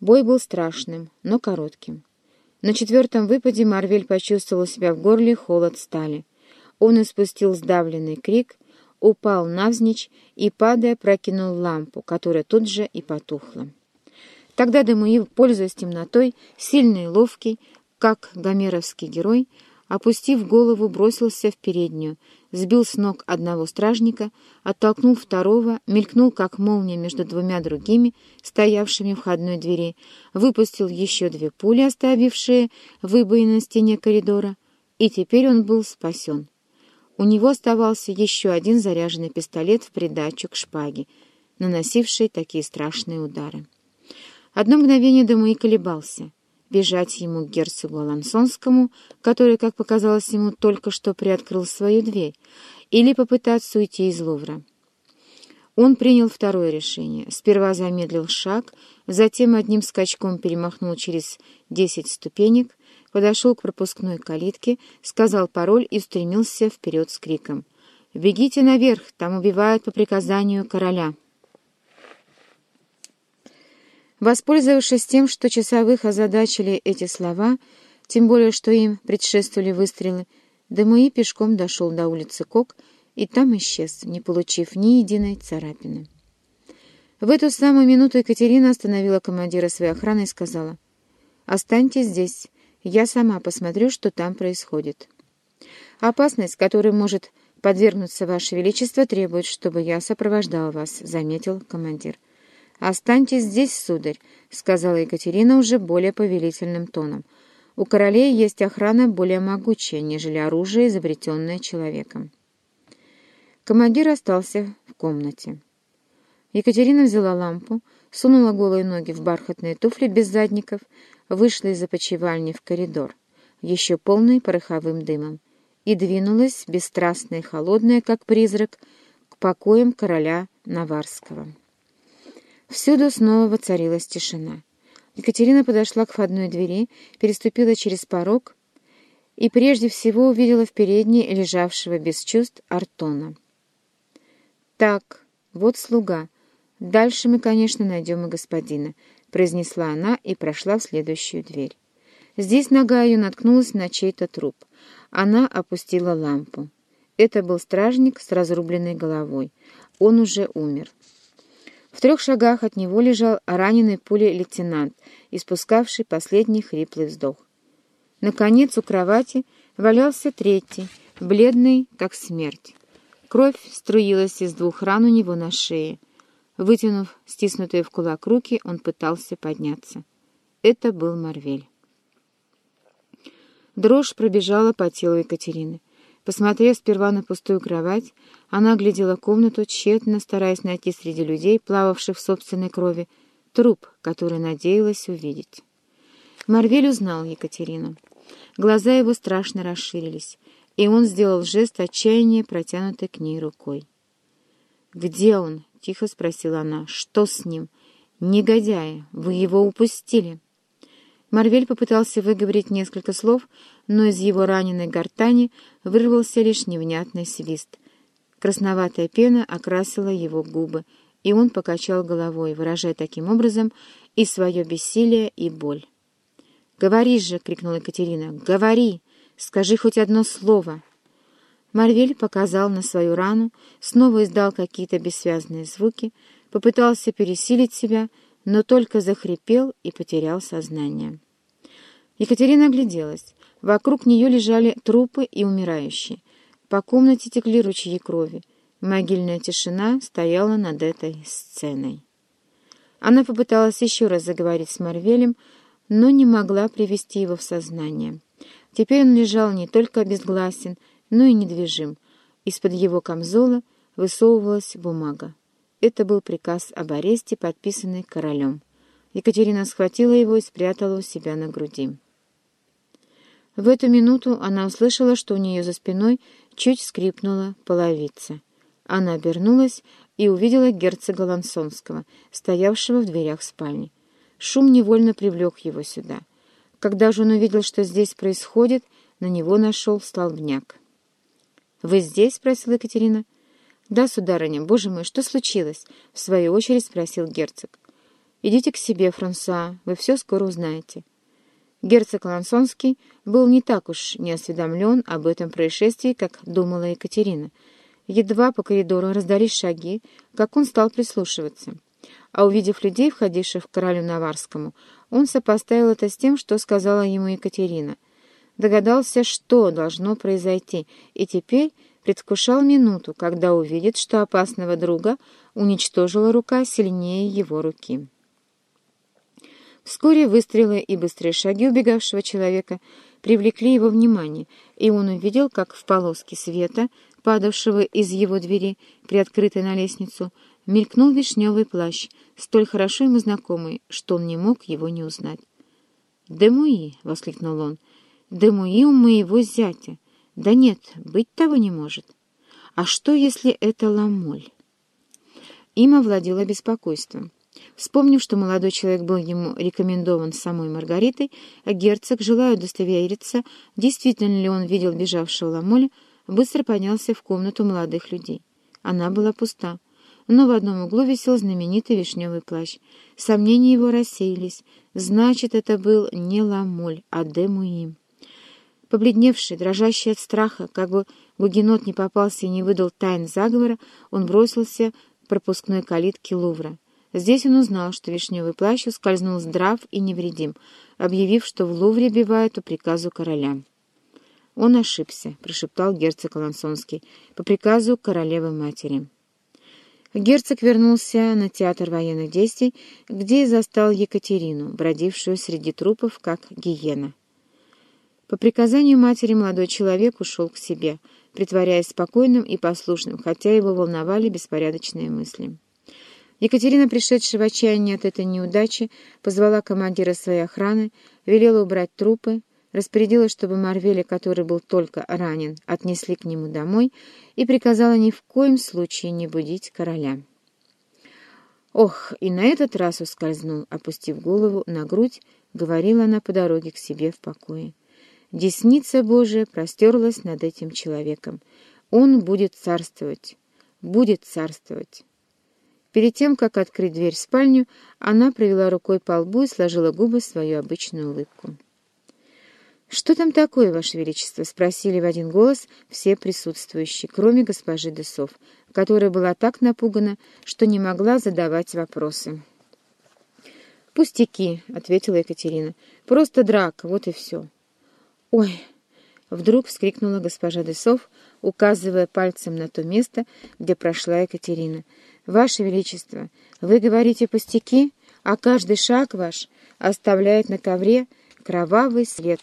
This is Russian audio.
Бой был страшным, но коротким. На четвертом выпаде Марвель почувствовал себя в горле холод стали. Он испустил сдавленный крик, упал навзничь и, падая, прокинул лампу, которая тут же и потухла. Тогда Демуил, пользуясь темнотой, сильный и ловкий, как гомеровский герой, опустив голову, бросился в переднюю, сбил с ног одного стражника, оттолкнул второго, мелькнул, как молния между двумя другими, стоявшими в входной двери, выпустил еще две пули, оставившие выбоины на стене коридора, и теперь он был спасен. У него оставался еще один заряженный пистолет в придачу к шпаге, наносивший такие страшные удары. Одно мгновение Демуи колебался — бежать ему к герцогу Алансонскому, который, как показалось ему, только что приоткрыл свою дверь, или попытаться уйти из Лувра. Он принял второе решение. Сперва замедлил шаг, затем одним скачком перемахнул через десять ступенек, подошел к пропускной калитке, сказал пароль и устремился вперед с криком «Бегите наверх, там убивают по приказанию короля». Воспользовавшись тем, что часовых озадачили эти слова, тем более, что им предшествовали выстрелы, Демуи пешком дошел до улицы Кок и там исчез, не получив ни единой царапины. В эту самую минуту Екатерина остановила командира своей охраны и сказала, «Останьтесь здесь, я сама посмотрю, что там происходит. Опасность, которой может подвергнуться Ваше Величество, требует, чтобы я сопровождал вас», — заметил командир. «Останьтесь здесь, сударь», — сказала Екатерина уже более повелительным тоном. «У королей есть охрана более могучая, нежели оружие, изобретенное человеком». Командир остался в комнате. Екатерина взяла лампу, сунула голые ноги в бархатные туфли без задников, вышла из опочивальни в коридор, еще полный пороховым дымом, и двинулась, бесстрастная и холодная, как призрак, к покоям короля Наварского. Всюду снова воцарилась тишина. Екатерина подошла к входной двери, переступила через порог и прежде всего увидела в передней лежавшего без чувств Артона. «Так, вот слуга. Дальше мы, конечно, найдем и господина», — произнесла она и прошла в следующую дверь. Здесь нога ее наткнулась на чей-то труп. Она опустила лампу. Это был стражник с разрубленной головой. Он уже умер. В трех шагах от него лежал раненый пулей лейтенант, испускавший последний хриплый вздох. Наконец у кровати валялся третий, бледный, как смерть. Кровь струилась из двух ран у него на шее. Вытянув стиснутые в кулак руки, он пытался подняться. Это был Марвель. Дрожь пробежала по телу Екатерины. Посмотрев сперва на пустую кровать, она оглядела комнату, тщетно стараясь найти среди людей, плававших в собственной крови, труп, который надеялась увидеть. Марвель узнал Екатерину. Глаза его страшно расширились, и он сделал жест отчаяния, протянутой к ней рукой. «Где он?» — тихо спросила она. «Что с ним?» «Негодяи! Вы его упустили!» Марвель попытался выговорить несколько слов, но из его раненой гортани вырвался лишь невнятный свист. Красноватая пена окрасила его губы, и он покачал головой, выражая таким образом и свое бессилие, и боль. «Говори же!» — крикнула Екатерина. «Говори! Скажи хоть одно слово!» Марвель показал на свою рану, снова издал какие-то бессвязные звуки, попытался пересилить себя — но только захрипел и потерял сознание. Екатерина огляделась. Вокруг нее лежали трупы и умирающие. По комнате текли ручьи крови. Могильная тишина стояла над этой сценой. Она попыталась еще раз заговорить с Марвелем, но не могла привести его в сознание. Теперь он лежал не только безгласен, но и недвижим. Из-под его камзола высовывалась бумага. Это был приказ об аресте, подписанный королем. Екатерина схватила его и спрятала у себя на груди. В эту минуту она услышала, что у нее за спиной чуть скрипнула половица. Она обернулась и увидела герцога Лансонского, стоявшего в дверях спальни. Шум невольно привлек его сюда. Когда же он увидел, что здесь происходит, на него нашел столбняк. «Вы здесь?» — спросила Екатерина. «Да, сударыня, боже мой, что случилось?» — в свою очередь спросил герцог. «Идите к себе, Франсуа, вы все скоро узнаете». Герцог Лансонский был не так уж не осведомлен об этом происшествии, как думала Екатерина. Едва по коридору раздались шаги, как он стал прислушиваться. А увидев людей, входивших к королю Наварскому, он сопоставил это с тем, что сказала ему Екатерина. Догадался, что должно произойти, и теперь предвкушал минуту, когда увидит, что опасного друга уничтожила рука сильнее его руки. Вскоре выстрелы и быстрые шаги убегавшего человека привлекли его внимание, и он увидел, как в полоске света, падавшего из его двери, приоткрытой на лестницу, мелькнул вишневый плащ, столь хорошо ему знакомый, что он не мог его не узнать. «Демуи!» — воскликнул он. «Демуи у моего зятя! Да нет, быть того не может! А что, если это ламоль?» Им овладело беспокойством. Вспомнив, что молодой человек был ему рекомендован самой Маргаритой, герцог, желая удостовериться, действительно ли он видел бежавшего Ламоля, быстро поднялся в комнату молодых людей. Она была пуста, но в одном углу висел знаменитый вишневый плащ. Сомнения его рассеялись. Значит, это был не Ламоль, а Демуим. Побледневший, дрожащий от страха, как бы Гугенот не попался и не выдал тайн заговора, он бросился к пропускной калитке Лувра. Здесь он узнал, что вишневый плащ ускользнул здрав и невредим, объявив, что в Лувре бивают по приказу короля. «Он ошибся», — прошептал герцог Алансонский, — «по приказу королевы-матери». Герцог вернулся на театр военных действий, где и застал Екатерину, бродившую среди трупов, как гиена. По приказанию матери молодой человек ушел к себе, притворяясь спокойным и послушным, хотя его волновали беспорядочные мысли. Екатерина, пришедшая в отчаяние от этой неудачи, позвала командира своей охраны, велела убрать трупы, распорядилась, чтобы Марвеля, который был только ранен, отнесли к нему домой, и приказала ни в коем случае не будить короля. «Ох, и на этот раз ускользнул», опустив голову на грудь, говорила она по дороге к себе в покое. Десница Божия простерлась над этим человеком. Он будет царствовать, будет царствовать. Перед тем, как открыть дверь в спальню, она провела рукой по лбу и сложила губы в свою обычную улыбку. «Что там такое, Ваше Величество?» — спросили в один голос все присутствующие, кроме госпожи Десов, которая была так напугана, что не могла задавать вопросы. «Пустяки», — ответила Екатерина. «Просто драка, вот и все». «Ой!» — вдруг вскрикнула госпожа Десов, указывая пальцем на то место, где прошла Екатерина. «Ваше Величество, вы говорите пустяки, а каждый шаг ваш оставляет на ковре кровавый след».